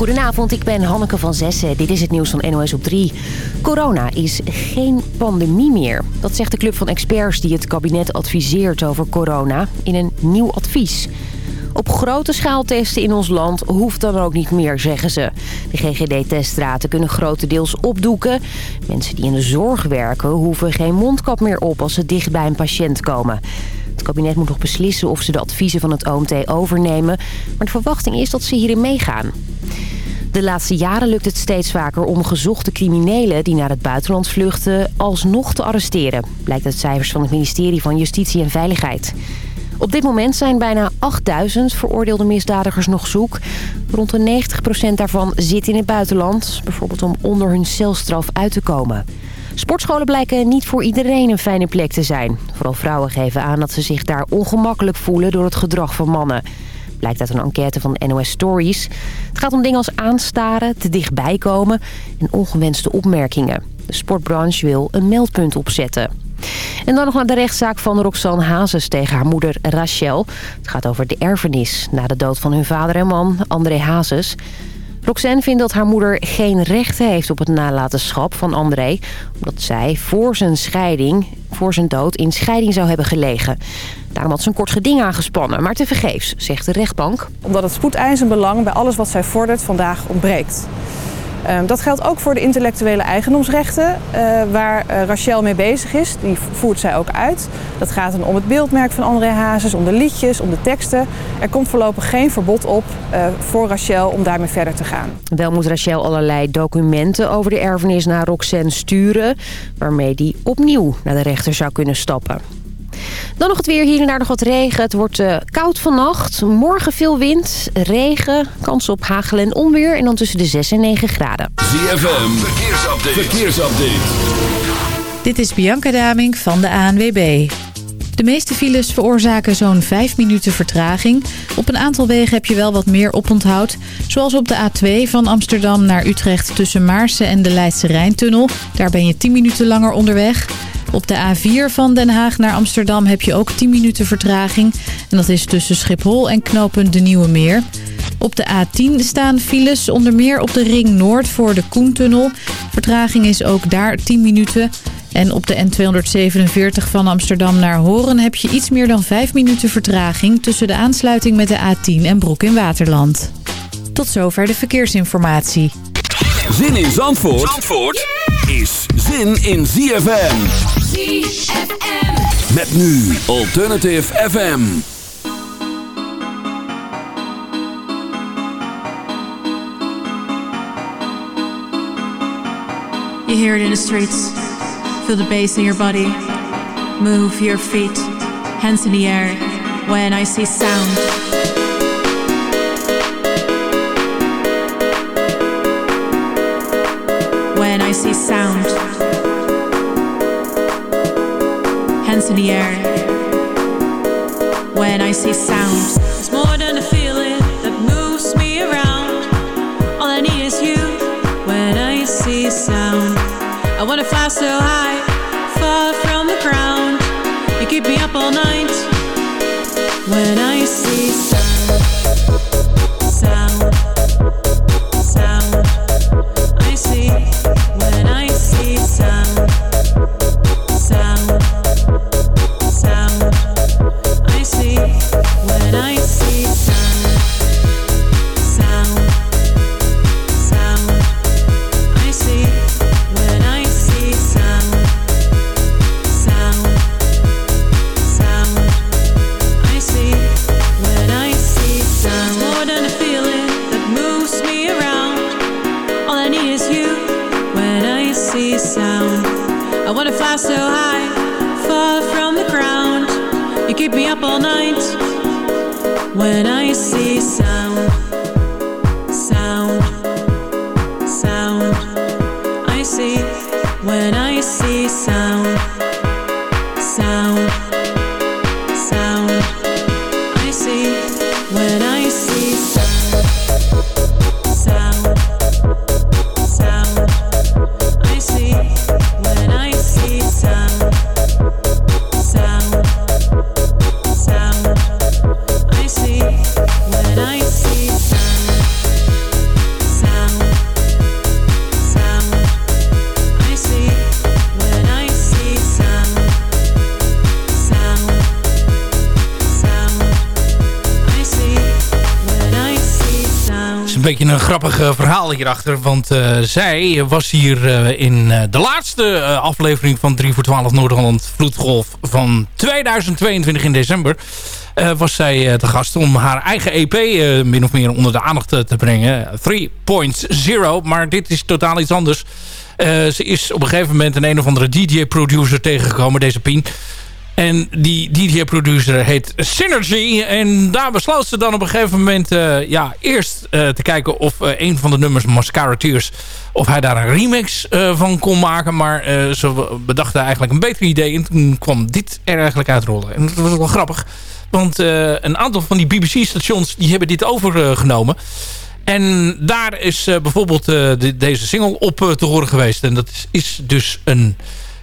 Goedenavond, ik ben Hanneke van Zessen. Dit is het nieuws van NOS op 3. Corona is geen pandemie meer. Dat zegt de club van experts die het kabinet adviseert over corona in een nieuw advies. Op grote schaal testen in ons land hoeft dan ook niet meer, zeggen ze. De GGD-teststraten kunnen grotendeels opdoeken. Mensen die in de zorg werken hoeven geen mondkap meer op als ze dicht bij een patiënt komen. Het kabinet moet nog beslissen of ze de adviezen van het OMT overnemen. Maar de verwachting is dat ze hierin meegaan. De laatste jaren lukt het steeds vaker om gezochte criminelen die naar het buitenland vluchten alsnog te arresteren. Blijkt uit cijfers van het ministerie van Justitie en Veiligheid. Op dit moment zijn bijna 8000 veroordeelde misdadigers nog zoek. Rond de 90% daarvan zit in het buitenland. Bijvoorbeeld om onder hun celstraf uit te komen. Sportscholen blijken niet voor iedereen een fijne plek te zijn. Vooral vrouwen geven aan dat ze zich daar ongemakkelijk voelen door het gedrag van mannen. Blijkt uit een enquête van NOS Stories. Het gaat om dingen als aanstaren, te dichtbij komen en ongewenste opmerkingen. De sportbranche wil een meldpunt opzetten. En dan nog naar de rechtszaak van Roxanne Hazes tegen haar moeder Rachel. Het gaat over de erfenis na de dood van hun vader en man, André Hazes. Roxanne vindt dat haar moeder geen rechten heeft op het nalatenschap van André... omdat zij voor zijn scheiding, voor zijn dood in scheiding zou hebben gelegen. Daarom had ze een kort geding aangespannen, maar tevergeefs, zegt de rechtbank. Omdat het spoedeisend belang bij alles wat zij vordert vandaag ontbreekt. Ehm, dat geldt ook voor de intellectuele eigendomsrechten, uh, waar uh, Rachel mee bezig is. Die voert zij ook uit. Dat gaat dan om het beeldmerk van André Hazes, om de liedjes, om de teksten. Er komt voorlopig geen verbod op uh, voor Rachel om daarmee verder te gaan. Wel moet Rachel allerlei documenten over de erfenis naar Roxanne sturen... waarmee die opnieuw naar de rechter zou kunnen stappen. Dan nog het weer. Hier en daar nog wat regen. Het wordt uh, koud vannacht. Morgen veel wind, regen, kans op hagel en onweer. En dan tussen de 6 en 9 graden. ZFM, verkeersupdate. verkeersupdate. Dit is Bianca Daming van de ANWB. De meeste files veroorzaken zo'n 5 minuten vertraging. Op een aantal wegen heb je wel wat meer oponthoud. Zoals op de A2 van Amsterdam naar Utrecht tussen Maarsen en de Leidse Rijntunnel. Daar ben je 10 minuten langer onderweg. Op de A4 van Den Haag naar Amsterdam heb je ook 10 minuten vertraging. En dat is tussen Schiphol en knopen de Nieuwe Meer. Op de A10 staan files onder meer op de Ring Noord voor de Koentunnel. Vertraging is ook daar 10 minuten. En op de N247 van Amsterdam naar Horen heb je iets meer dan 5 minuten vertraging... tussen de aansluiting met de A10 en Broek in Waterland. Tot zover de verkeersinformatie. Zin in Zandvoort, Zandvoort is zin in ZFM. ZFM. Met nu Alternative FM. You hear it in the streets. Feel the bass in your body. Move your feet. Hands in the air. When I see sound. When I see sound. Hands in the air. When I see sound. It's more than a feeling that moves me around. All I need is you. When I see sound. I wanna fly so high, far from the ground. You keep me up all night. When I see sound, grappig uh, verhaal hierachter. Want uh, zij was hier uh, in de laatste aflevering van 3 voor 12 Noord-Holland Vloedgolf van 2022 in december. was zij te gast om haar eigen EP min of meer onder de aandacht te brengen. 3.0, maar dit is totaal iets anders. ze is op een gegeven moment een een of andere DJ-producer tegengekomen, deze Pien. En die DJ-producer heet Synergy. En daar besloot ze dan op een gegeven moment... Uh, ja, eerst uh, te kijken of uh, een van de nummers Mascara Tears... of hij daar een remix van kon maken. Maar ze bedachten eigenlijk een beter idee. En toen kwam dit er eigenlijk uitrollen. En dat was wel grappig. Want een aantal van die BBC-stations... die hebben dit overgenomen. En daar is bijvoorbeeld de, deze single op te horen geweest. En dat is dus een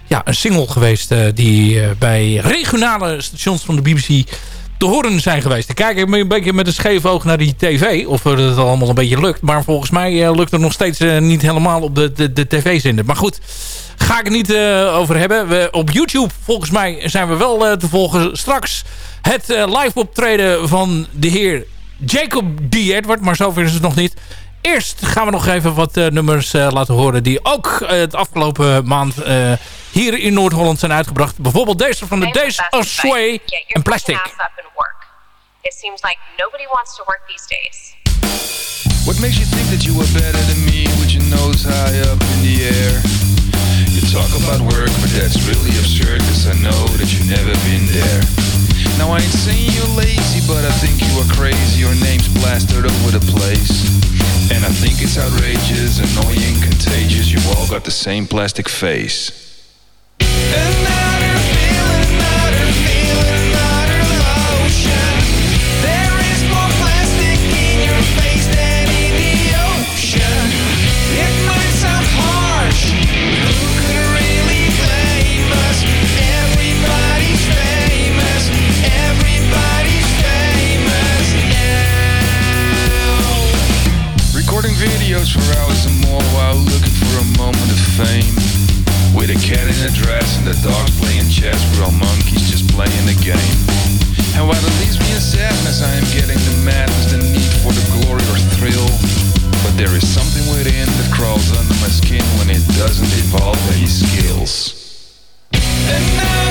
ja, een single geweest uh, die uh, bij regionale stations van de BBC te horen zijn geweest. Ik kijk een beetje met een scheef oog naar die tv. Of het allemaal een beetje lukt. Maar volgens mij uh, lukt het nog steeds niet helemaal op de, de, de tv-zender. Maar goed, ga ik het niet over hebben. We, op YouTube volgens mij zijn we wel te volgen. Straks het live optreden van de heer Jacob D. Edward. Maar zover is het nog niet. Eerst gaan we nog even wat uh, nummers uh, laten horen... die ook uh, het afgelopen maand hier in Noord-Holland zijn uitgebracht. Bijvoorbeeld deze van de Days of Sway en Plastic. It seems like nobody wants to work these days. What makes you think that you are better than me with your nose high up in the air? You talk about work, but that's really absurd cause I know that you've never been there. Now I ain't saying you're lazy, but I think you are crazy. Your name's plastered over the place. And I think it's outrageous, annoying, contagious. You all got the same plastic face. For hours or more while looking for a moment of fame. With a cat in a dress and the dogs playing chess We're all monkeys just playing the game. And while it leaves me in sadness I am getting the madness The need for the glory or thrill. But there is something within that crawls under my skin When it doesn't involve any skills. Another feel,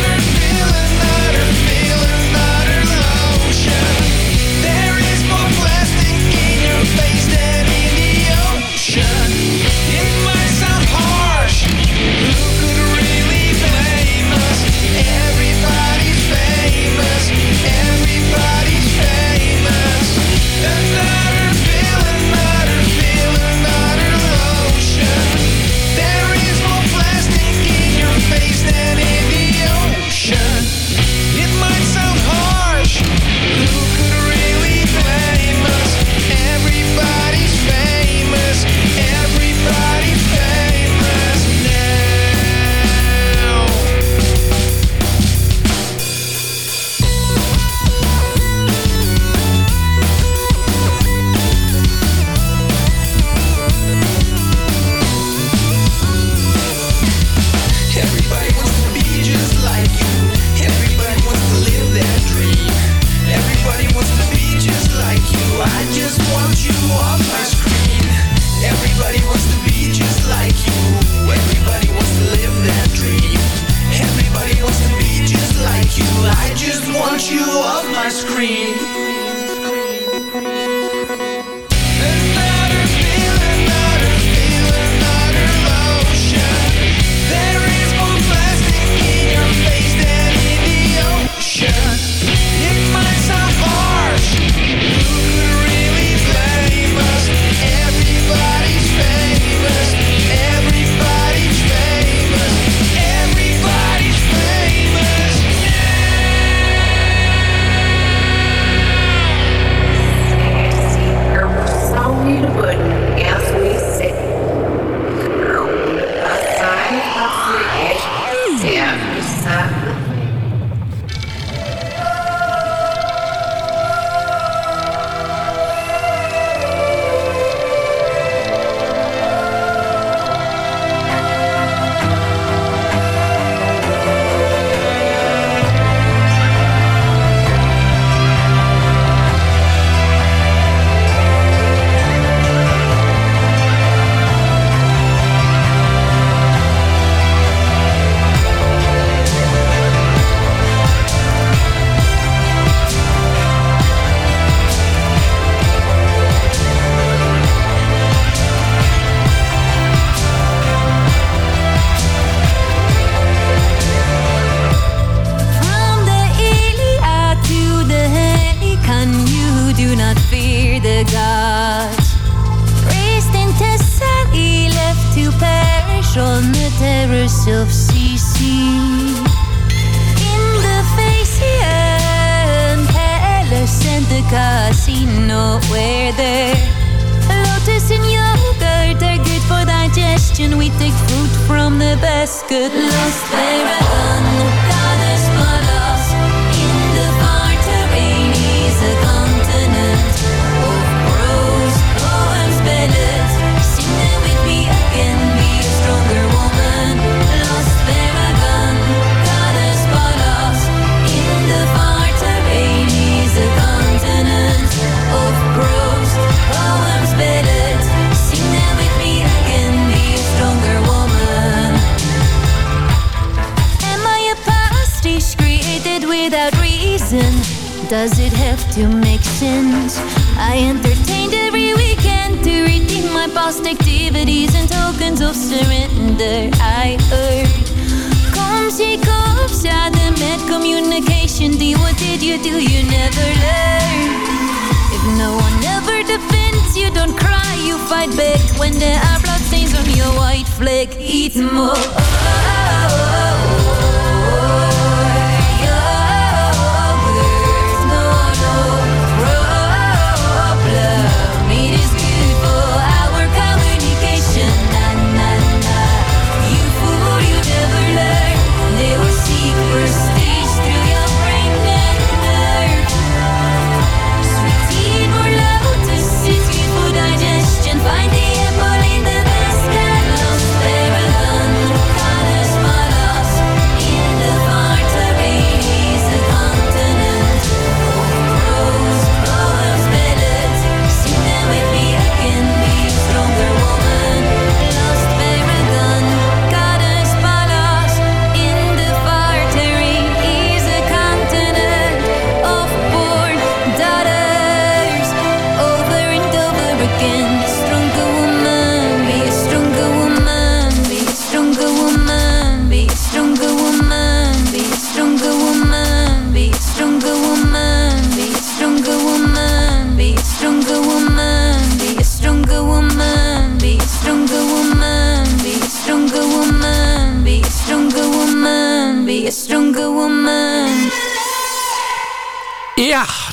When there are bloodstains on your white flag, eat more.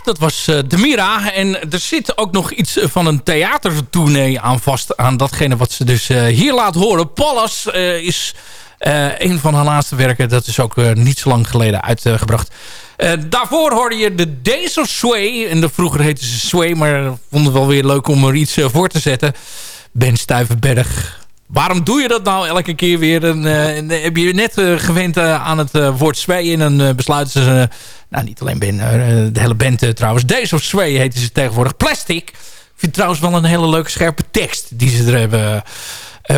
Dat was eh de Mira. En er zit ook nog iets van een theatertournee aan vast. Aan datgene wat ze dus eh, hier laat horen. Pallas eh, is een van haar laatste werken. Dat is ook niet zo lang geleden uitgebracht. Daarvoor hoorde je de Days of Sway. En de, vroeger heette ze Sway. Maar ik vond het wel weer leuk om er iets voor te zetten. Ben Stuyvenberg. Waarom doe je dat nou elke keer weer? Eh, eh, heb je net eh, gewend aan het woord sway. En dan besluiten ze... nou, niet alleen Ben, de hele band trouwens. Days of Sway heten ze tegenwoordig. Plastic. Ik vind trouwens wel een hele leuke scherpe tekst... die ze er hebben,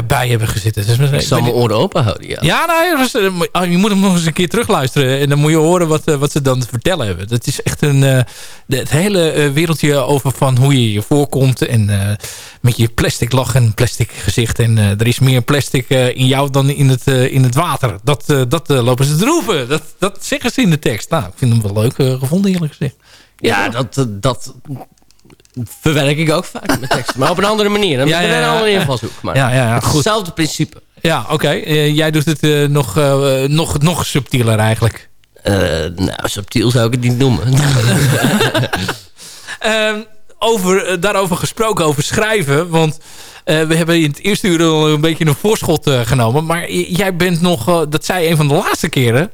bij hebben gezeten. Dus, Ik zal mijn oren open houden, ja. ja, nou, ja, dat eh, oh, je moet hem nog eens een keer terugluisteren. En dan moet je horen wat, eh, wat ze dan te vertellen hebben. Dat is echt een, eh, het hele eh, wereldje over van hoe je je voorkomt. En eh, met je plastic lach en plastic gezicht. En eh, er is meer plastic eh, in jou dan in het, eh, in het water. Dat, eh, dat eh, lopen ze te roepen. Dat, dat zeggen ze in de tekst. Nou, ik vind hem wel leuk eh, gevonden eerlijk gezegd. Ja, dat, eh, dat verwerk ik ook vaak met teksten. Maar op een andere manier. Dan Ja, ja, ja, een andere invalshoek. Maar Ja, ja, ja, goed. hetzelfde principe. Ja, oké. Eh, jij doet het eh, nog, eh, nog, nog subtieler eigenlijk. Nou, subtiel zou ik het niet noemen. Ehm, over, daarover gesproken, over schrijven. Want we hebben in het eerste uur al een beetje een voorschot genomen. Maar jij bent nog, dat zei een van de laatste keren...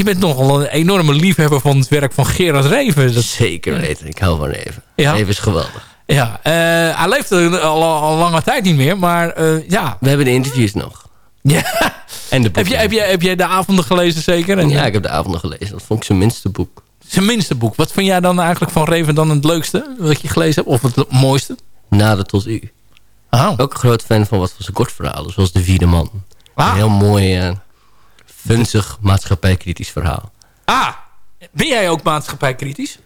je bent nogal een enorme liefhebber van het werk van Gerard Reven. Dat, Zeker weten. Ik hou van even. Ja. Even is geweldig. ja, eh, hij leeft al, al lange tijd niet meer. Maar eh, ja. We hebben de interviews nog. ja. En de heb, je, heb, je, heb jij de avonden gelezen zeker? En, Ja, ik heb de avonden gelezen. Dat vond ik zijn minste boek. Zijn minste boek. Wat vind jij dan eigenlijk van Reven dan het leukste wat je gelezen hebt? Of het mooiste? Nader tot u. Oh. Ook een groot fan van wat van zijn kortverhalen. Zoals De Vierde Man. Ah. Een heel mooi, eh vunzig maatschappijkritisch verhaal. Ah, ben jij ook maatschappijkritisch?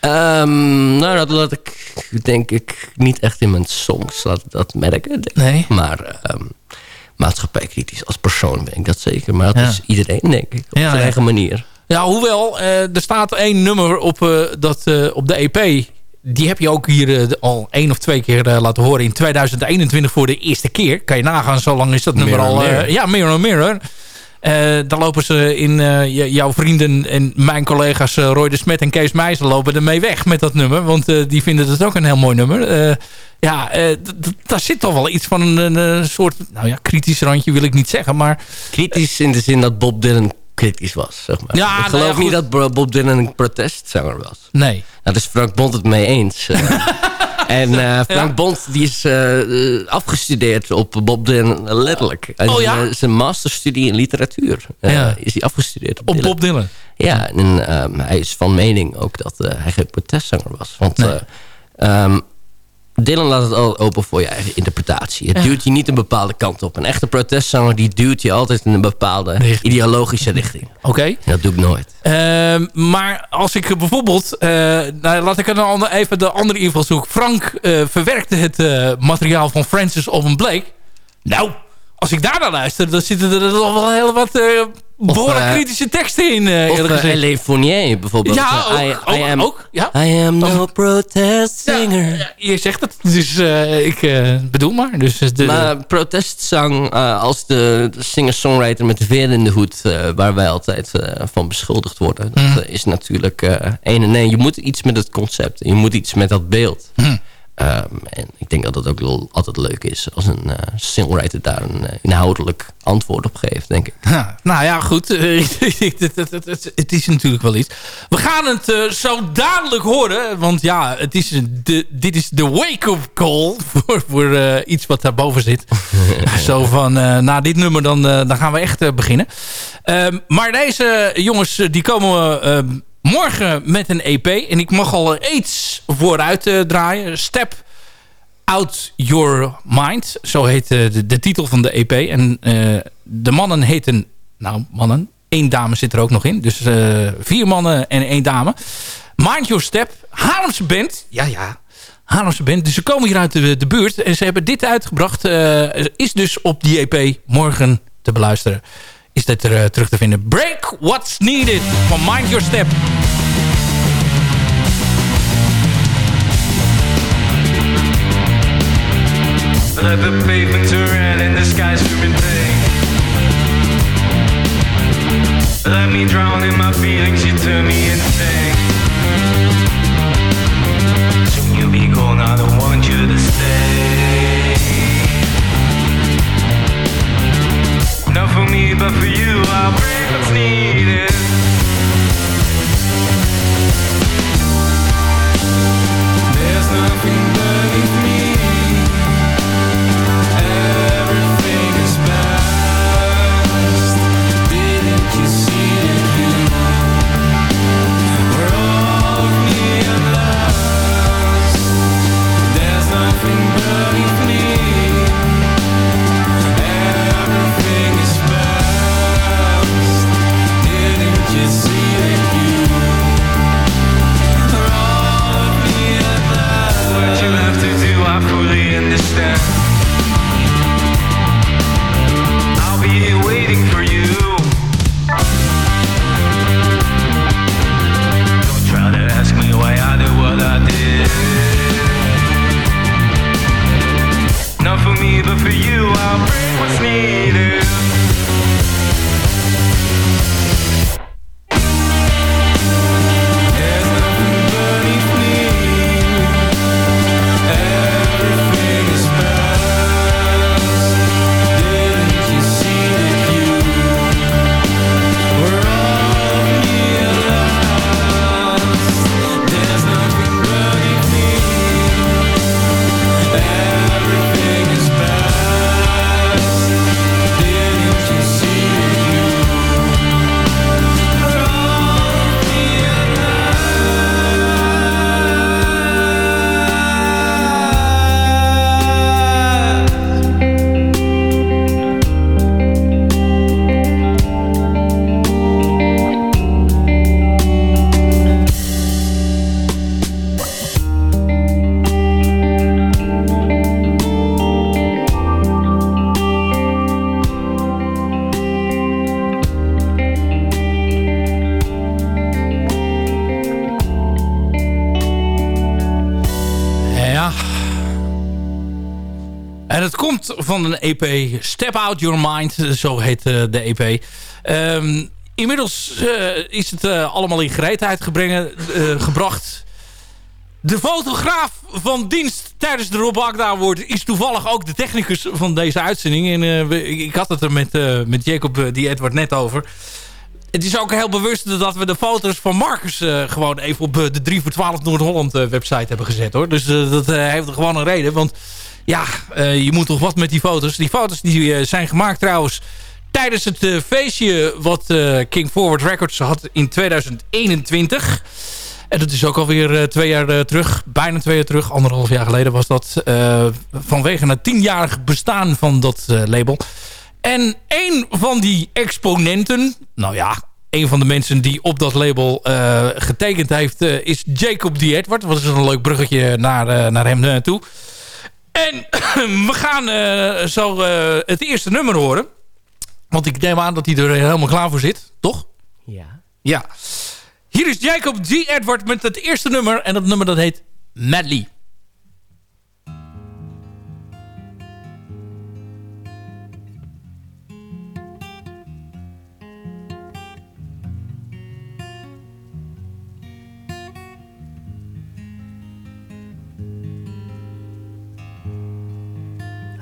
Ehm, nou, dat laat ik denk ik niet echt in mijn songs laat dat merken. Nee. Maar ehm, maatschappijkritisch als persoon ben ik dat zeker. Maar dat Ja. is iedereen, denk ik. Op Ja, zijn eigen manier. Ja, hoewel, eh, er staat één nummer op, eh, dat, eh, op de EP die heb je ook hier al één of twee keer laten horen. In 2021 voor de eerste keer. Kan je nagaan, zo lang is dat nummer Mirror, al. Mirror. ja, Mirror Mirror. Eh daar lopen ze in eh, jouw vrienden en mijn collega's eh, Roy de Smet en Kees Meijzer lopen ermee weg met dat nummer. Want die vinden het ook een heel mooi nummer. Ja, daar zit toch wel iets van een, soort, nou ja, kritisch randje wil ik niet zeggen. Maar Kritisch in de zin dat Bob Dylan kritisch was, zeg maar. Ja, ik nou geloof ja, niet dat Bob Dylan een protestzanger was. nee. Nou, daar is Frank Bond het mee eens. en eh, Frank. Bond die is eh, eh, afgestudeerd op Bob Dylan, letterlijk. Is Oh ja? zijn masterstudie in literatuur Ja. is hij afgestudeerd op, Op Dylan. Bob Dylan. Ja, en hij is van mening ook dat hij geen protestzanger was. Want Nee. eh, ehm, Dylan laat het altijd open voor je eigen interpretatie. Het Ja. duwt je niet een bepaalde kant op. Een echte protestzanger die duwt je altijd in een bepaalde Richting. ideologische richting. Oké. Dat doe ik nooit. Ehm, maar als ik bijvoorbeeld... eh, nou, laat ik ander, even de andere invalshoek. Frank eh, verwerkte het eh, materiaal van Francis Alban Blake. Nou, als ik daar naar luister... dan zitten er toch wel heel wat behoorlijk eh, kritische teksten in, uh, gezegd. Elaine Fournier bijvoorbeeld. Ja, ook, I, ook, I am, ook, ja. I am no protest singer. Ja, je zegt het, dus eh, ik bedoel maar. Dus de, Maar protestzang als de, singer-songwriter met de veer in de hoed... waar wij altijd van beschuldigd worden... dat Mhm. is natuurlijk één en één. Je moet iets met het concept. Je moet iets met dat beeld. Mhm. Ehm, en ik denk dat het ook wel altijd leuk is... als een eh, songwriter daar een eh, inhoudelijk antwoord op geeft, denk ik. Ja, nou ja, goed. eh, het, is natuurlijk wel iets. We gaan het zo dadelijk horen. Want ja, het is de, dit is de wake-up call voor, voor iets wat daarboven zit. zo van, na dit nummer dan, dan gaan we echt beginnen. Ehm, maar deze jongens die komen eh, morgen met een EP. En ik mag al iets vooruit eh, draaien. Step Out Your Mind. Zo heet eh, de, titel van de EP. En eh, de mannen heten... Nou, mannen. één dame zit er ook nog in. Dus vier mannen en één dame. Mind Your Step. Haarlemse band. Ja, ja. Haarlemse band. Dus ze komen hier uit de, de buurt. En ze hebben dit uitgebracht. is dus op die EP morgen te beluisteren. Is dit er eh, terug te vinden. Break What's Needed van Mind Your Step. Let the pavement turn the sky's. Let me drown in my feelings, you turn me insane. Soon you'll be gone, I don't want you to Not for me, but for you, I'll break what's needed. Het komt van een EP, Step Out Your Mind, zo heet eh, de EP. Ehm, inmiddels eh, is het eh, allemaal in gereedheid gebracht. De fotograaf van dienst tijdens de Rob Award is toevallig ook de technicus van deze uitzending. En ik, had het er met, met Jacob, die Edward net over. Het is ook heel bewust dat we de foto's van Marcus gewoon even op de 3 voor 12 Noord-Holland website hebben gezet hoor. Dus dat heeft gewoon een reden. Want ja, eh, je moet toch wat met die foto's. Die foto's die eh, zijn gemaakt trouwens tijdens het eh, feestje wat King Forward Records had in 2021. En dat is ook alweer twee jaar terug. Bijna twee jaar terug. Anderhalf jaar geleden was dat. vanwege het tienjarig bestaan van dat label. En een van die exponenten... Nou ja, een van de mensen die op dat label getekend heeft... is Jacob D. Edward. Dat is een leuk bruggetje naar, naar hem toe. En we gaan eh, zo eh, het eerste nummer horen. Want ik neem aan dat hij er helemaal klaar voor zit. Toch? Ja. Ja. Hier is Jacob D. Edward met het eerste nummer. En dat nummer dat heet Madly.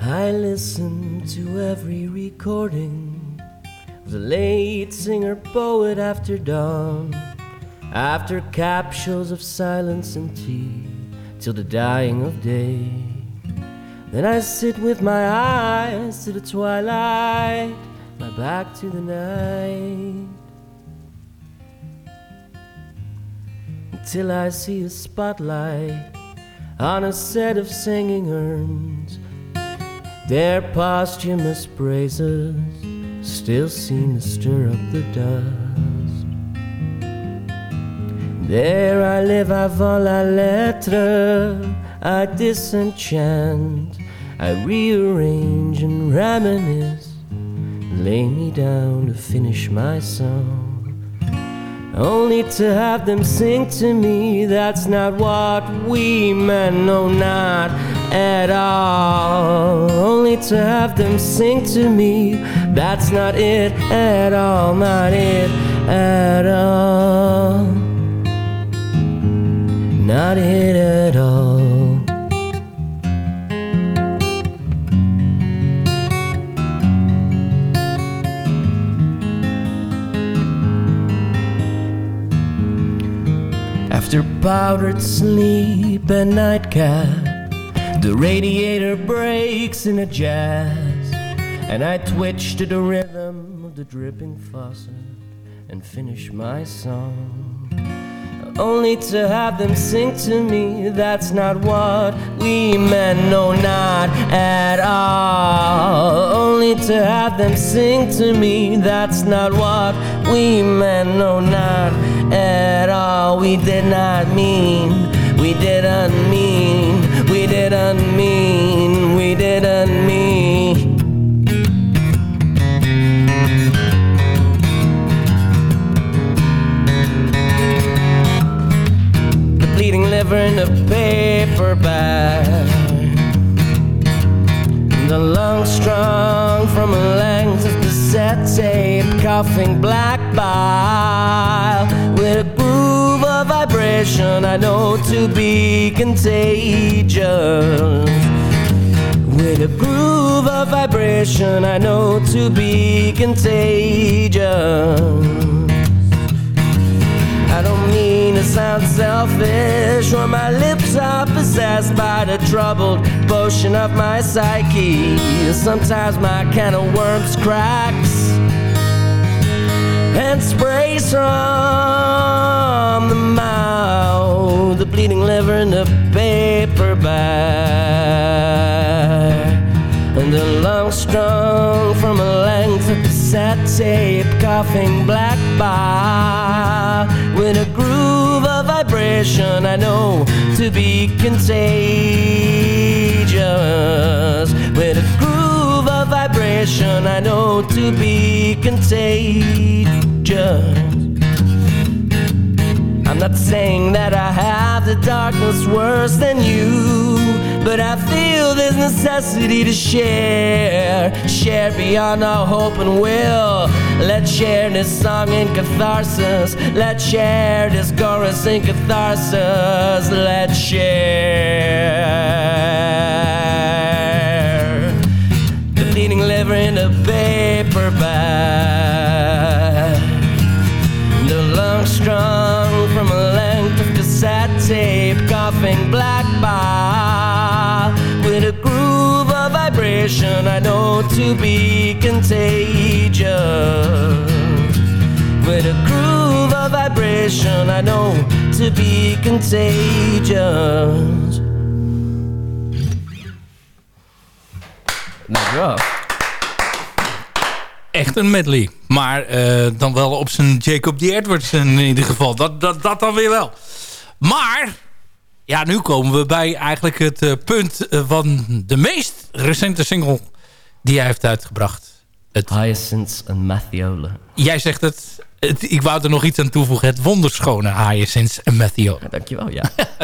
I listen to every recording of the late singer poet after dawn, after capsules of silence and tea till the dying of day. Then I sit with my eyes to the twilight, my back to the night. Until I see a spotlight on a set of singing urns. Their posthumous praises still seem to stir up the dust. There I live avant la lettre, I disenchant, I rearrange and reminisce, lay me down to finish my song. Only to have them sing to me, that's not what we men know not at all. Only to have them sing to me, that's not it at all, not it at all. Not it at all. After powdered sleep and nightcap, the radiator breaks in a jazz, and I twitch to the rhythm of the dripping faucet and finish my song. Only to have them sing to me, that's not what we meant, no, not at all. Only to have them sing to me, that's not what we meant, no, not at all. We did not mean, we didn't mean, we didn't mean, we didn't mean. the bleeding liver in a paper bag. The lungs strung from a length of cassette tape, coughing black bile of vibration I know to be contagious. With a groove of vibration I know to be contagious. I don't mean to sound selfish or my lips are possessed by the troubled potion of my psyche. Sometimes my can of worms cracks and sprays from the mouth, the bleeding liver in the paper bag, and the lung strung from a length of cassette tape, coughing black bar with a groove of vibration I know to be contagious. With a groove of vibration I know to be contagious. I'm not saying that I have the darkness worse than you. But I feel there's necessity to share, share beyond our hope and will. Let's share this song in catharsis. Let's share this chorus in catharsis. Let's share the bleeding liver in a tape, coughing black bar with a groove of vibration I know to be contagious. With a groove of vibration I know to be contagious. Dankjewel. Echt een medley. Maar eh, dan wel op zijn Jacob D. Edwards in ieder geval. Dat, dat, dat dan weer wel. Maar, ja, nu komen we bij eigenlijk het eh, punt eh, van de meest recente single die hij heeft uitgebracht. Het, Hyacinths en Mathiola. jij zegt het, het, ik wou er nog iets aan toevoegen. Het wonderschone Hyacinths en Matthew. Dankjewel, ja.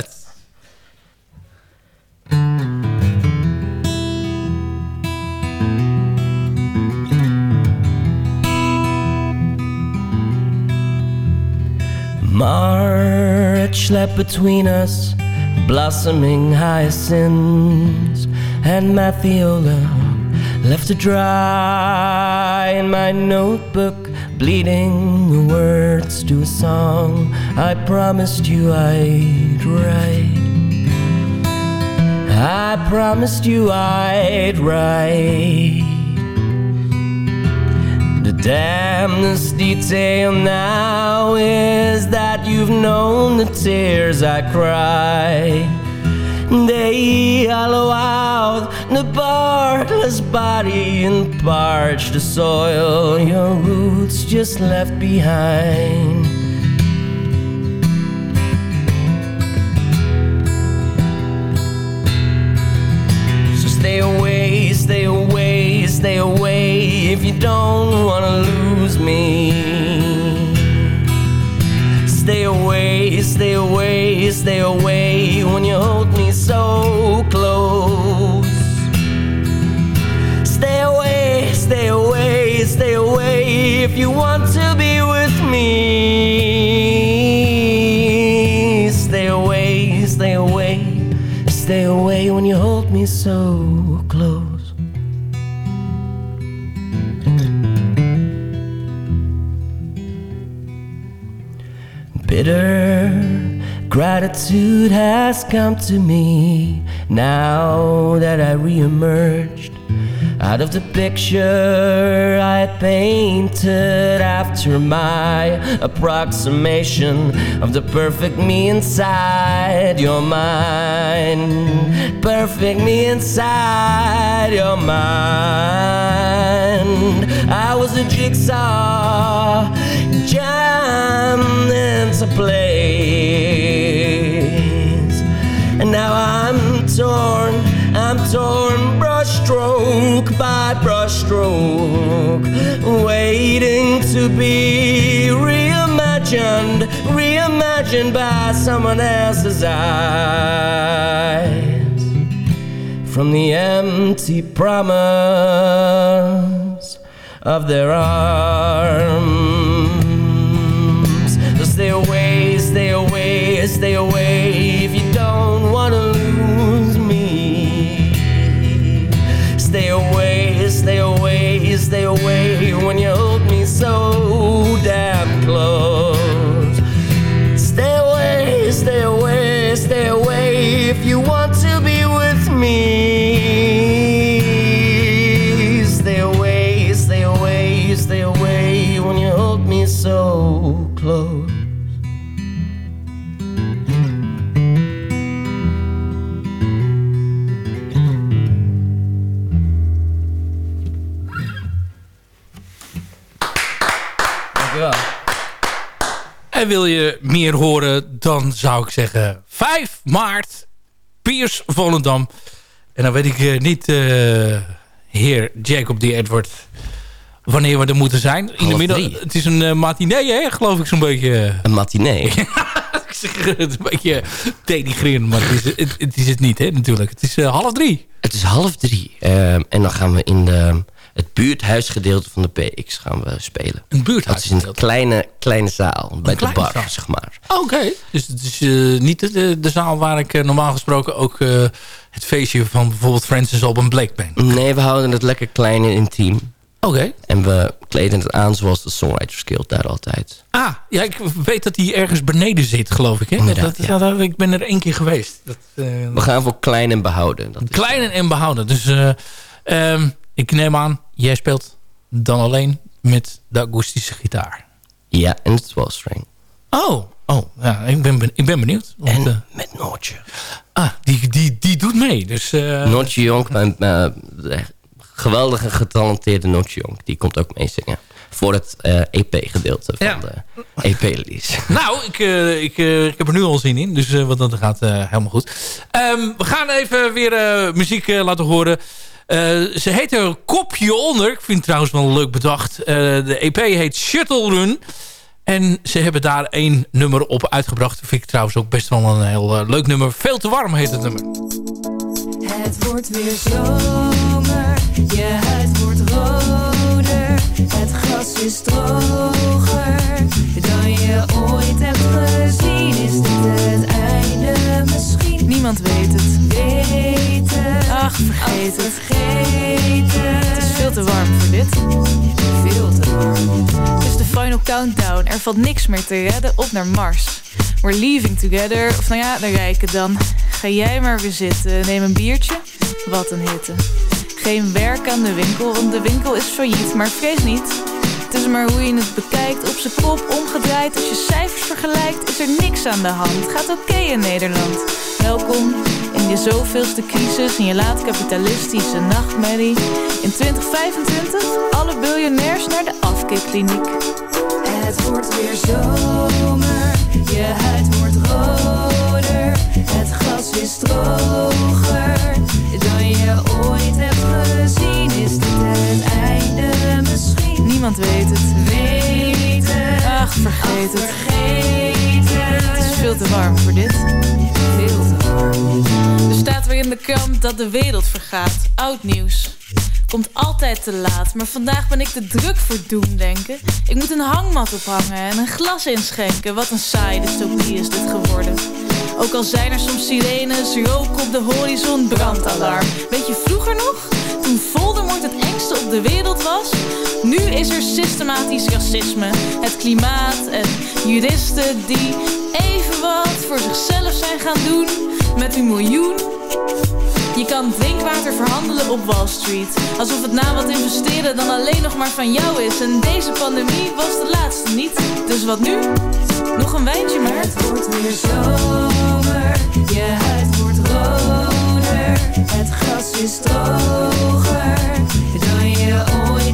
March slept between us, blossoming hyacinths and Mathiola left to dry in my notebook, bleeding the words to a song I promised you I'd write. I promised you I'd write. The damnedest detail now is that you've known the tears I cry. They hollow out the barkless body and parch the soil your roots just left behind. So stay away, stay away, stay away if you don't wanna lose me. Stay away, stay away, stay away when you hold me so close. Stay away, stay away, stay away if you want to be with me. Stay away, stay away, stay away when you hold me so Bitter gratitude has come to me now that I reemerged out of the picture I painted after my approximation of the perfect me inside your mind. Perfect me inside your mind. I was a jigsaw jammed into place. And now I'm torn, I'm torn brushstroke by brushstroke, waiting to be reimagined, reimagined by someone else's eyes. From the empty promise of their arms. Stay away if you don't wanna lose me. Stay away, stay away, stay away when you wil je meer horen, dan zou ik zeggen 5 maart, Piers Volendam. En dan weet ik eh, niet, eh, heer Jacob D. Edward, wanneer we er moeten zijn. In de middag, drie. het is een eh, matinee, hè, geloof ik zo'n beetje. Een matinee. ik het is een beetje denigrerend, maar het is het, het is het niet, hè, natuurlijk. Het is half drie. Het is half drie. Ehm, en dan gaan we in de, het buurthuisgedeelte van de PX gaan we spelen. Een Dat is buurthuis. een kleine, kleine zaal. Bij de bar, zaal. zeg maar. Oké. Dus het is eh, niet de, de zaal waar ik eh, normaal gesproken ook eh, het feestje van bijvoorbeeld Francis op een Blake ben. Nee, we houden het lekker klein en intiem. Oké. En we kleden het aan zoals de Songwriters Guild daar altijd. Ah, ja, ik weet dat hij ergens beneden zit, geloof ik. Hè? Dat, ja. dat- ik ben er één keer geweest. Dat, We gaan voor klein en behouden. Dat klein en behouden. Dus eh, ehm, ik neem aan, jij speelt dan alleen met de akoestische gitaar. Ja, en het 12 string. Oh, oh ja, ik, ben, ik ben benieuwd. Want, En eh, met Noortje. ah, die, die, die doet mee. Dus, eh, Noortje Jonk, mijn eh, geweldige getalenteerde Noortje Jonk. Die komt ook meezingen. Voor het EP-gedeelte van Ja. de EP-release. Nou, ik, ik, ik heb er nu al zin in. Dus wat dat gaat helemaal goed. Ehm, we gaan even weer muziek laten horen. Eh, ze heet er Kopje Onder. Ik vind het trouwens wel leuk bedacht. Eh, de EP heet Shuttle Run. En ze hebben daar één nummer op uitgebracht. Dat vind ik trouwens ook best wel een heel eh, leuk nummer. Veel te warm heet het nummer. Het wordt weer zomer, je huid wordt roder. Het gras is droger dan je ooit hebt gezien. Is dit het? Niemand weet het. Weten, Ach, vergeet het. vergeten. Het is veel te warm voor dit. veel te warm. Het is de final countdown. Er valt niks meer te redden. Op naar Mars. We're leaving together. Of nou ja, daar rijk ik dan. Ga jij maar weer zitten. Neem een biertje. Wat een hitte. Geen werk aan de winkel, want de winkel is failliet. Maar vrees niet. Het is maar hoe je het bekijkt. Op zijn kop omgedraaid. Als je cijfers vergelijkt, is er niks aan de hand. Gaat oké in Nederland. Welkom in je zoveelste crisis. In je laat kapitalistische nachtmerrie. In 2025 alle biljonairs naar de afkikkliniek. Het wordt weer zomer, je huid wordt roder. Het gras is droger dan je ooit Niemand weet het. Weten, Ach, vergeet het. vergeten. Het is veel te warm voor dit. veel te warm. Er staat weer in de krant dat de wereld vergaat. Oud nieuws. Komt altijd te laat, maar vandaag ben ik te druk voor doemdenken. Ik moet een hangmat ophangen en een glas inschenken. Wat een saai dystopie is dit geworden. Ook al zijn er soms sirenes, rook op de horizon, brandalarm. Weet je vroeger nog? Toen Voldemort het engste op de wereld was? Nu is er systematisch racisme, het klimaat en juristen die even wat voor zichzelf zijn gaan doen met een miljoen. Je kan drinkwater verhandelen op Wall Street. Alsof het na wat investeren dan alleen nog maar van jou is. En deze pandemie was de laatste niet. Dus wat nu? Nog een wijntje maar. Het wordt weer zomer, je huid wordt roder. Het gras is droger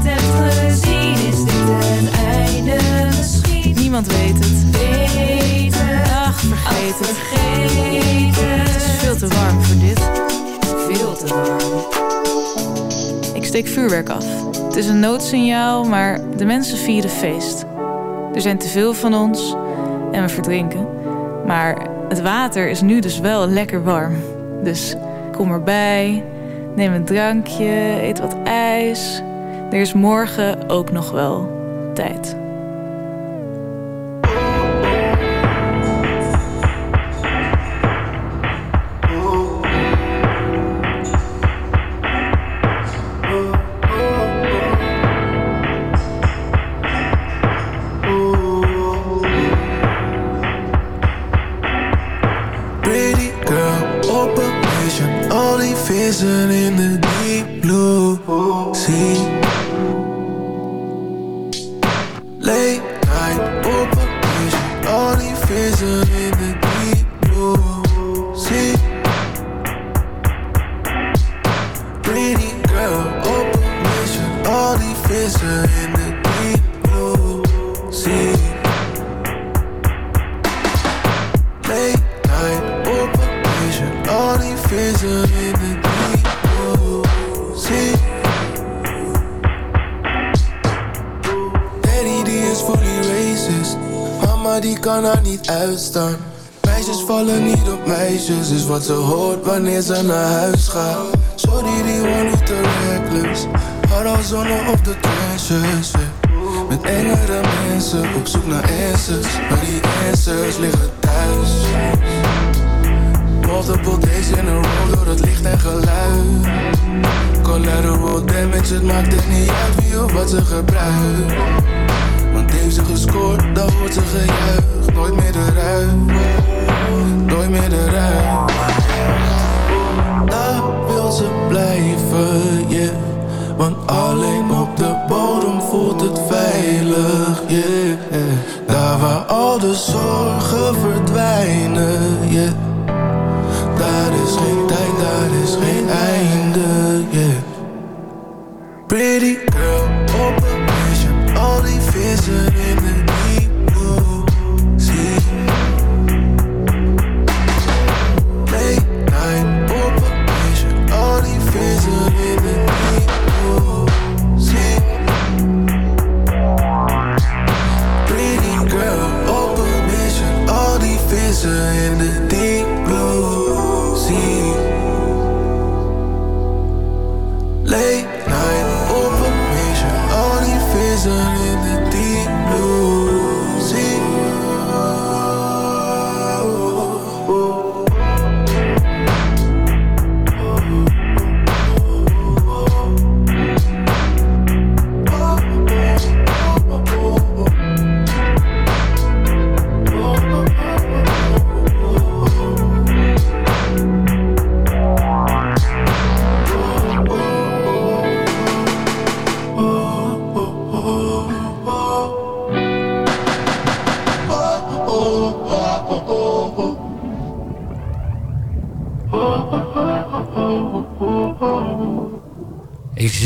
hebt gezien. Is dit het einde misschien? Niemand weet het. Weten, Ach, vergeet het. vergeten. Het is veel te warm voor dit. veel te warm. Ik steek vuurwerk af. Het is een noodsignaal, maar de mensen vieren feest. Er zijn te veel van ons en we verdrinken. Maar het water is nu dus wel lekker warm. Dus kom erbij, neem een drankje, eet wat ijs. Er is morgen ook nog wel tijd. Niet uitstaan. Meisjes vallen niet op meisjes, is wat ze hoort wanneer ze naar huis gaat. Sorry, die was niet te reckless. Had al zonnen op de trenches, yeah. Met engere mensen, op zoek naar answers. Maar die answers liggen thuis. Multiple days in a row door het licht en geluid. Collateral damage, het maakt het niet uit wie of wat ze gebruikt. Ze gescoord, dan wordt ze gejuicht. Nooit meer eruit, nooit meer eruit. Daar wil ze blijven, yeah. Want alleen op de bodem voelt het veilig, yeah. Daar waar al de zorgen verdwijnen, yeah. Daar is geen tijd, daar is geen einde, yeah. Pretty die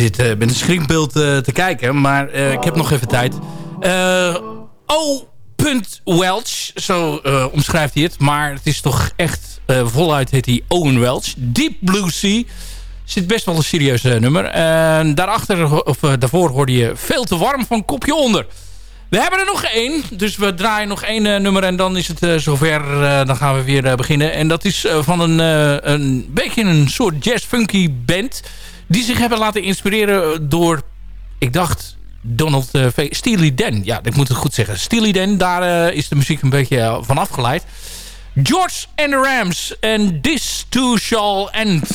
zit eh, met een schrikbeeld eh, te kijken, maar eh, ik heb nog even tijd. O. Welch, zo omschrijft hij het. Maar het is toch echt voluit heet hij Owen Welch. Deep Blue Sea. Zit best wel een serieus nummer. Daarachter, of daarvoor hoorde je veel te warm van kopje onder. We hebben er nog één. Dus we draaien nog één nummer en dan is het zover. dan gaan we weer beginnen. En dat is van een, een beetje een soort jazz-funky band. Die zich hebben laten inspireren door, ik dacht, Donald eh, V. Steely Dan. Ja, ik moet het goed zeggen. Steely Dan, daar eh, is de muziek een beetje eh, van afgeleid. George and the Rams. En This Too Shall End.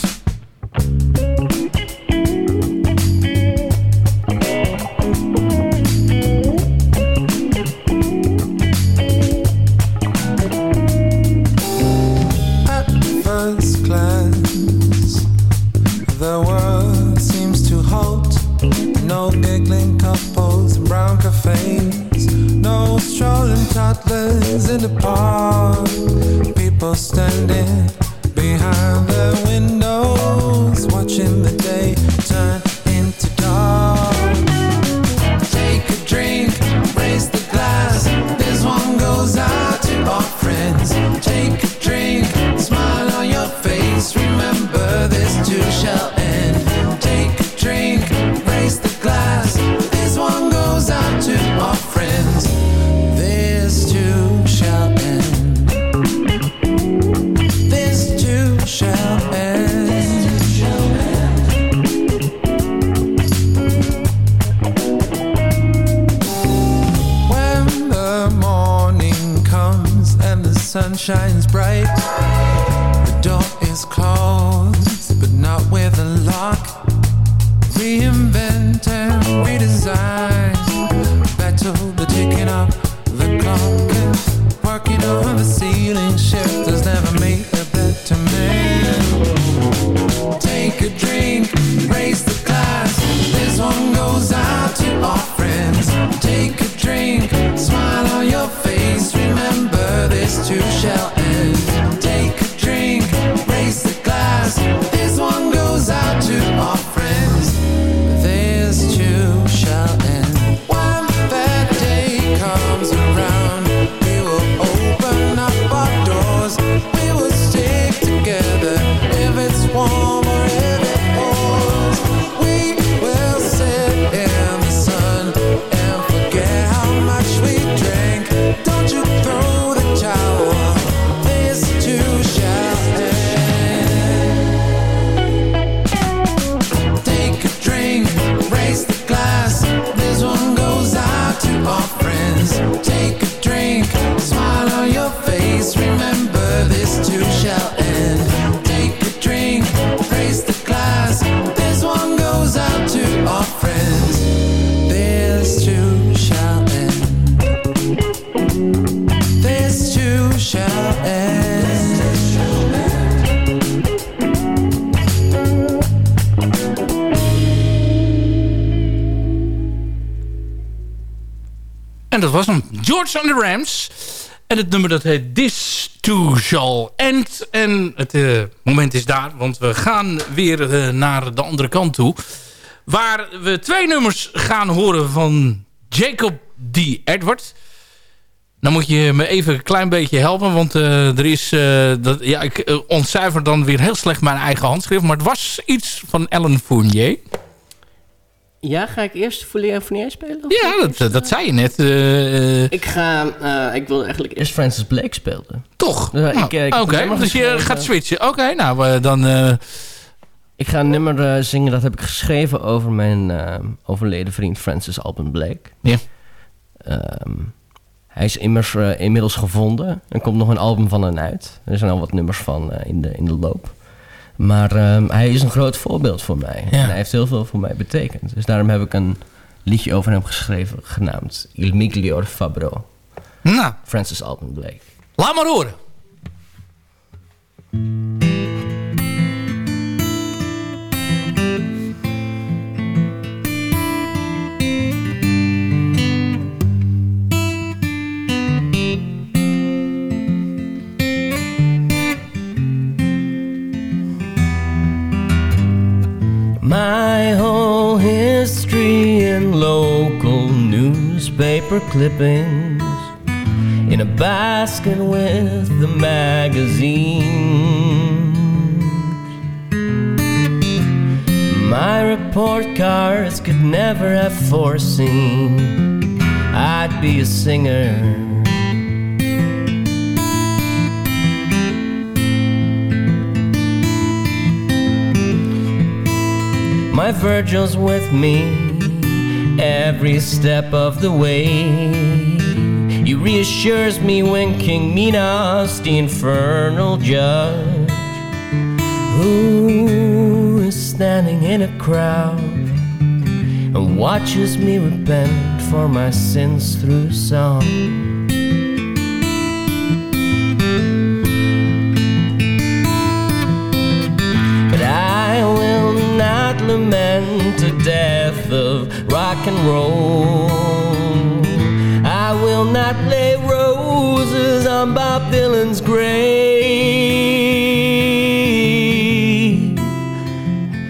Giggling couples in brown cafes, no strolling toddlers in the park. People standing behind their windows, watching the day turn into dark. Take a drink, raise the glass. This one goes out to our friends. Take a drink, smile on your face. Remember, this too shall shines bright, En dat was hem. George and the Rams. En het nummer dat heet This Too Shall End. En het eh, moment is daar, want we gaan weer eh, naar de andere kant toe. Waar we twee nummers gaan horen van Jacob D. Edward. Dan moet je me even een klein beetje helpen. Want eh, er is... dat, ja, ik ontcijfer dan weer heel slecht mijn eigen handschrift. Maar het was iets van Ellen Fournier. Ja, ga ik eerst Fournier Fournier spelen? Ja, eerst, dat, dat zei je net. eh, eh, Ik ga... eh, ik wil eigenlijk eerst Francis Blake spelen. toch? Nou, Oké, nummer dus je gaat switchen. Oké, nou dan... Ik ga een nummer zingen, dat heb ik geschreven over mijn overleden vriend Francis Alban Blake. Ja. Ehm, hij is immers inmiddels gevonden. Er komt nog een album van hem uit. Er zijn al wat nummers van in, de, in de loop. Maar ehm, hij is een groot voorbeeld voor mij. Ja. En hij heeft heel veel voor mij betekend. Dus daarom heb ik een liedje over hem geschreven, genaamd Il Miglior Fabro. nou, Francis Alban Blake. laat maar horen. My whole history in local newspaper clippings in a basket with the magazines. My report cards could never have foreseen I'd be a singer. My Virgil's with me every step of the way. He reassures me when King Minos, the infernal judge, who is standing in a crowd and watches me repent for my sins through song. Roll. I will not lay roses on Bob Dylan's grave.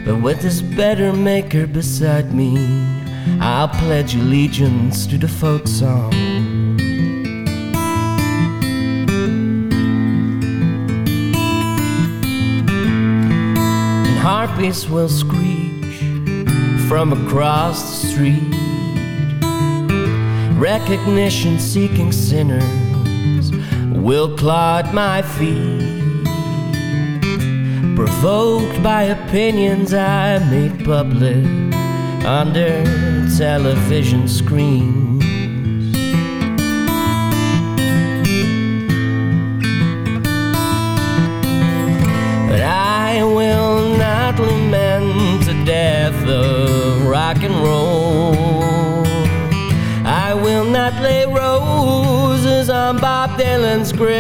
But with this better maker beside me, I'll pledge allegiance to the folk song. harpies will screech from across the street. Recognition seeking sinners will clod my feet. Provoked by opinions I made public under television screens. Dylan's grave.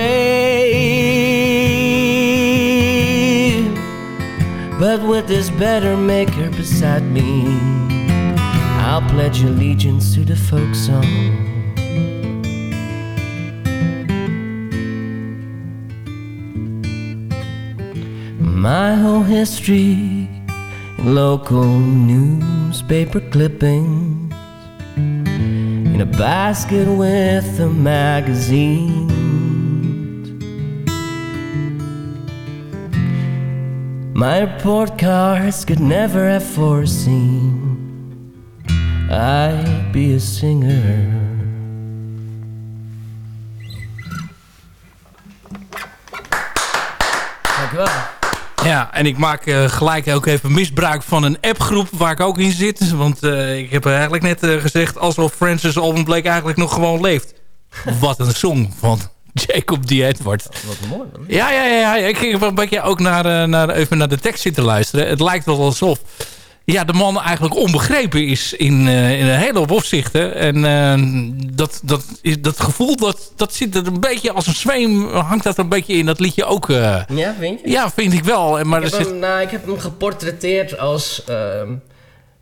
But with this better maker beside me, I'll pledge allegiance to the folk song. My whole history in local newspaper clippings in a basket with the magazines. My report cards could never have foreseen I'd be a singer. Ja, en ik maak eh, gelijk ook even misbruik van een appgroep waar ik ook in zit. Want eh, ik heb eigenlijk net eh, gezegd alsof Francis Alban Blake eigenlijk nog gewoon leeft. Wat een song van Jacob D. Edward. Wat mooi. hoor. Ja, ja, ja, ja. ik heb een beetje ook naar, eh, naar, even naar de tekst zitten luisteren. Het lijkt wel alsof ja, de man eigenlijk onbegrepen is in, eh, in een hele hoop opzichten. En eh, dat, dat, is, dat gevoel, dat, dat zit er een beetje als een zweem, hangt dat een beetje in dat liedje ook. Ja, vind je? ja, vind ik wel. Maar ik, heb zit, hem, nou, ik heb hem geportretteerd als... ehm,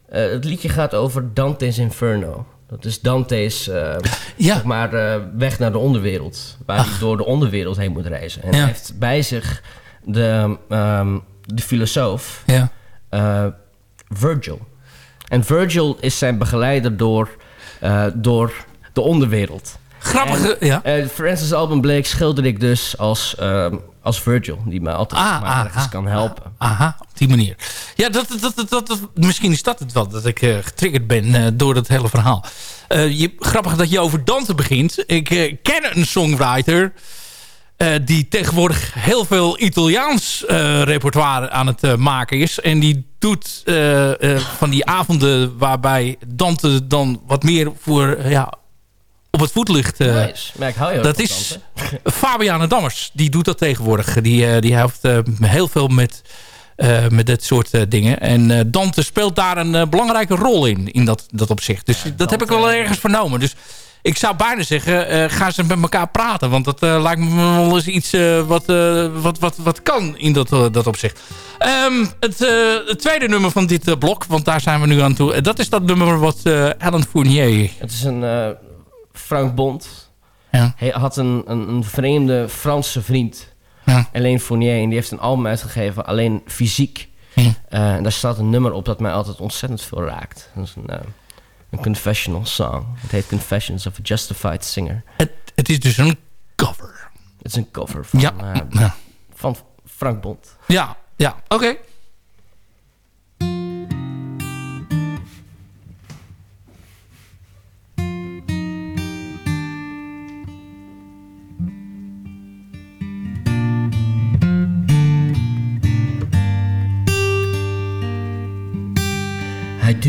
eh, het liedje gaat over Dante's Inferno. Dat is Dante's eh, Ja. zeg maar, eh, weg naar de onderwereld. Waar hij door de onderwereld heen moet reizen. En Ja. hij heeft bij zich de, ehm, de filosoof Ja. eh, Virgil. En Virgil is zijn begeleider door, door de onderwereld. Grappige, En, ja. Francis Alban Blake schilder ik dus als, ehm, als Virgil. Die mij altijd Ah, maar ah, ergens ah, kan helpen. Aha, op die manier. Ja, dat, dat, dat, dat, misschien is dat het wel, dat ik eh, getriggerd ben eh, door dat hele verhaal. Eh, je, grappig dat je over Dante begint. Ik ken een songwriter die tegenwoordig heel veel Italiaans repertoire aan het maken is. En die doet van die avonden waarbij Dante dan wat meer voor, ja, op het voetlicht... eh, Nice. Dat is Fabiana Dammers. Die doet dat tegenwoordig. Die, eh, die heeft eh, heel veel met, met dit soort dingen. En Dante speelt daar een belangrijke rol in. In dat, dat opzicht. Dus dat heb ik wel ergens vernomen. Dus ik zou bijna zeggen, eh ga ze met elkaar praten. Want dat lijkt me wel eens iets wat, wat, wat, wat kan in dat, dat opzicht. Ehm, het, het tweede nummer van dit blok, want daar zijn we nu aan toe. dat is dat nummer wat Alan Fournier... Het is een Frank Bond. Ja. Hij had een, een, een vreemde Franse vriend. Ja. Alain Fournier. En die heeft een album uitgegeven. Alleen fysiek. Ja. Eh, en daar staat een nummer op dat mij altijd ontzettend veel raakt. Dat is een, eh, een confessional song. Het heet Confessions of a Justified Singer. Het, het is dus een cover. Het is een cover van, Ja. eh, van Frank Bond. Ja, ja, oké.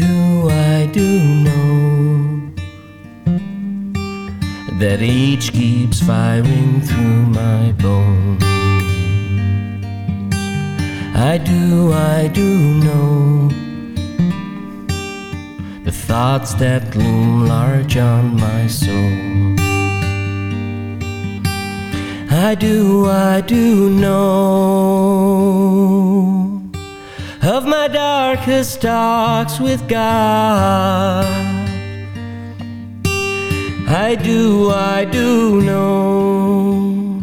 Do, I do know that age keeps firing through my bones. I do, I do know the thoughts that loom large on my soul. I do, I do know of my darkest talks with God. I do, I do know.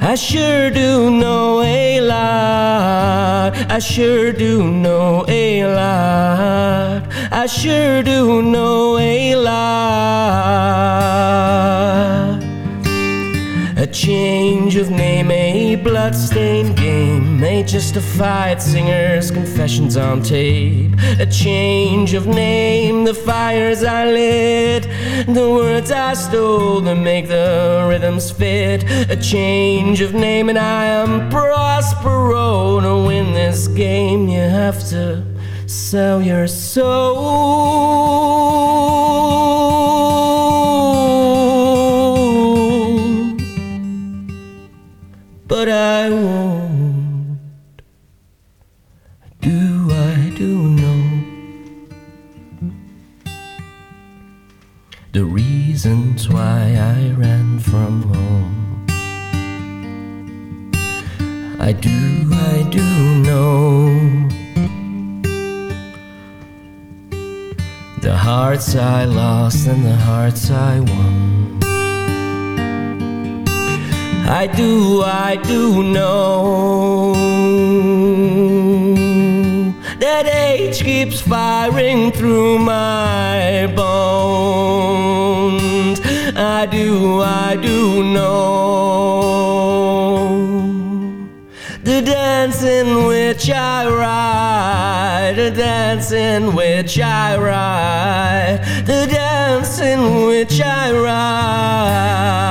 I sure do know a lot. I sure do know a lot. I sure do know a lot. A change of name, a bloodstained game, a justified singer's confessions on tape. A change of name, the fires I lit, the words I stole to make the rhythms fit. A change of name, and I am Prospero. To win this game, you have to sell your soul but I won't. Do I do know the reasons why I ran from home? I do, I do know the hearts I lost and the hearts I won. I do, I do know that age keeps firing through my bones. I do, I do know the dance in which I ride, the dance in which I ride, the dance in which I ride.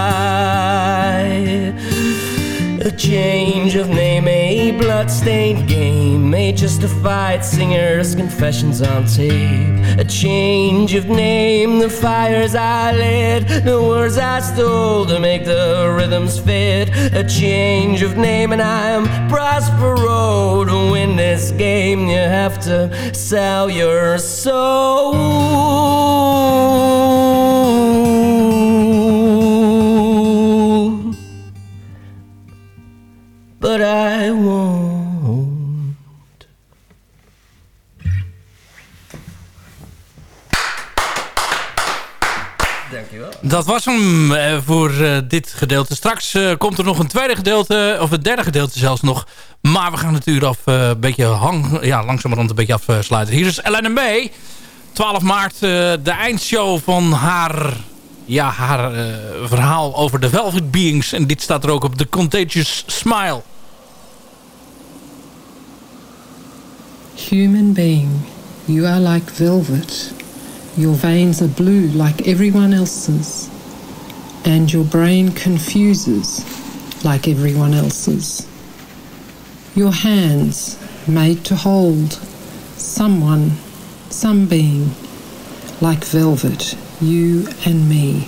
Change of name, a bloodstained game, a justified singer's confessions on tape. A change of name, the fires I lit, the words I stole to make the rhythms fit. A change of name, and I am Prospero. To win this game, you have to sell your soul. But I won't. dankjewel. Dat was hem eh, voor eh, dit gedeelte. Straks eh, komt er nog een tweede gedeelte, of het derde gedeelte zelfs nog. Maar we gaan natuurlijk af, eh, een beetje hang, ja, langzamerhand een beetje afsluiten. Hier is Ellen May. 12 maart eh, de eindshow van haar, ja, haar eh, verhaal over de Velvet Beings. En dit staat er ook op The Contagious Smile. Human being, you are like velvet. Your veins are blue like everyone else's. And your brain confuses like everyone else's. Your hands made to hold someone, some being, like velvet, you and me.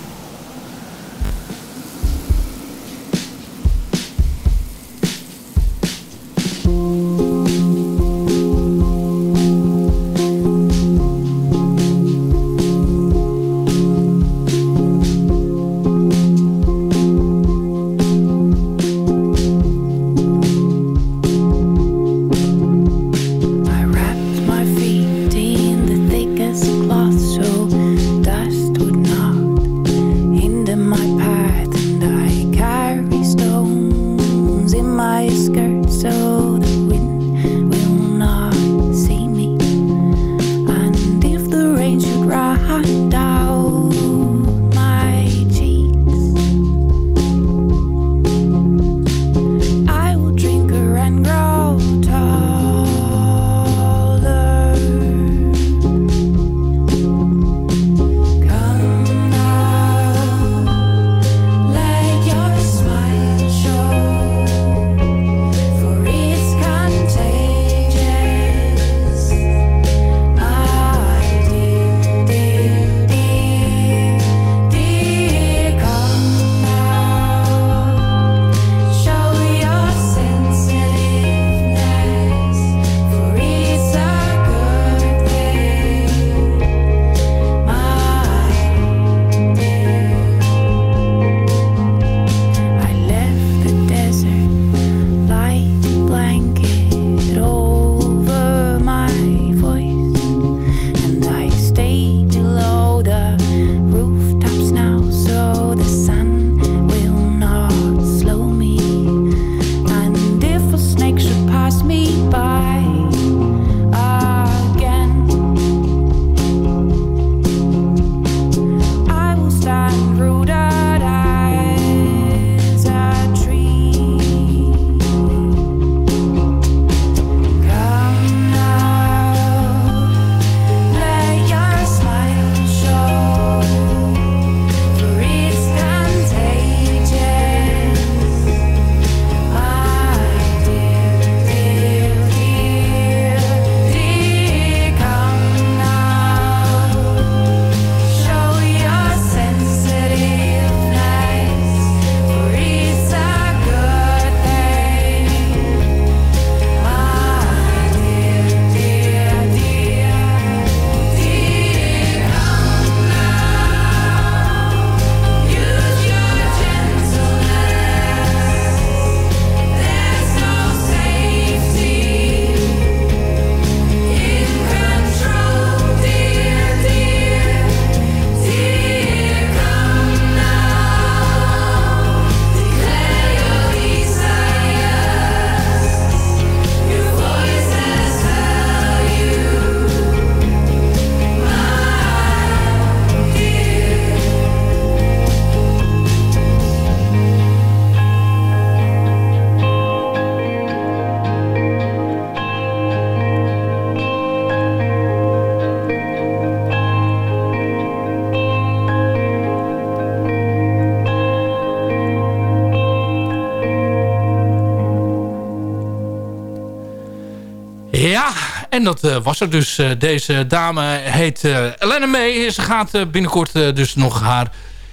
En dat eh, was er dus. Eh, deze dame heet uh, Elena May. Ze gaat binnenkort dus nog haar,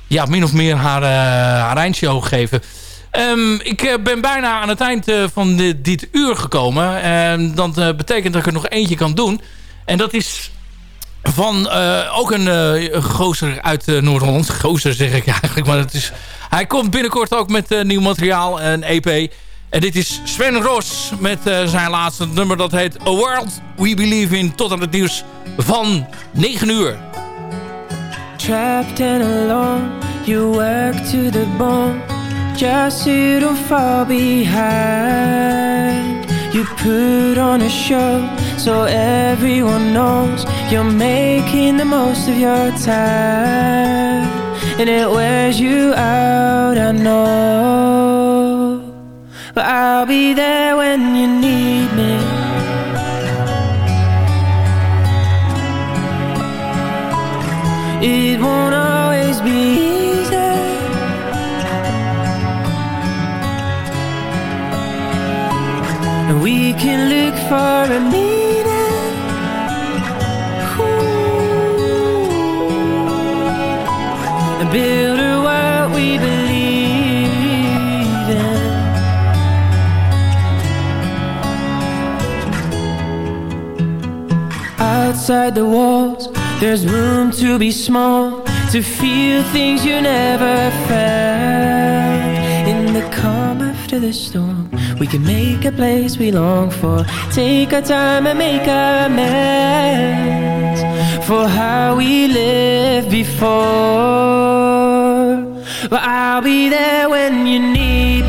ja, min of meer haar, haar eindshow geven. Ehm, ik ben bijna aan het eind van dit, uur gekomen. En dat betekent dat ik er nog eentje kan doen. En dat is van ook een gozer uit Noord-Holland. Gozer zeg ik eigenlijk, maar het is, hij komt binnenkort ook met nieuw materiaal, een EP. En dit is Sven Ros met eh, zijn laatste nummer. Dat heet A World We Believe In. Tot aan het nieuws van 9 uur. trapped and alone. You work to the bone, just so you don't fall behind. You put on a show so everyone knows you're making the most of your time. And it wears you out, I know. But I'll be there when you need me. It won't always be easy. And we can look for a meaning. Outside the walls, there's room to be small, to feel things you never felt. In the calm after the storm, we can make a place we long for. Take our time and make amends for how we lived before. But I'll be there when you need